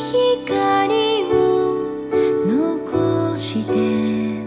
光を残して。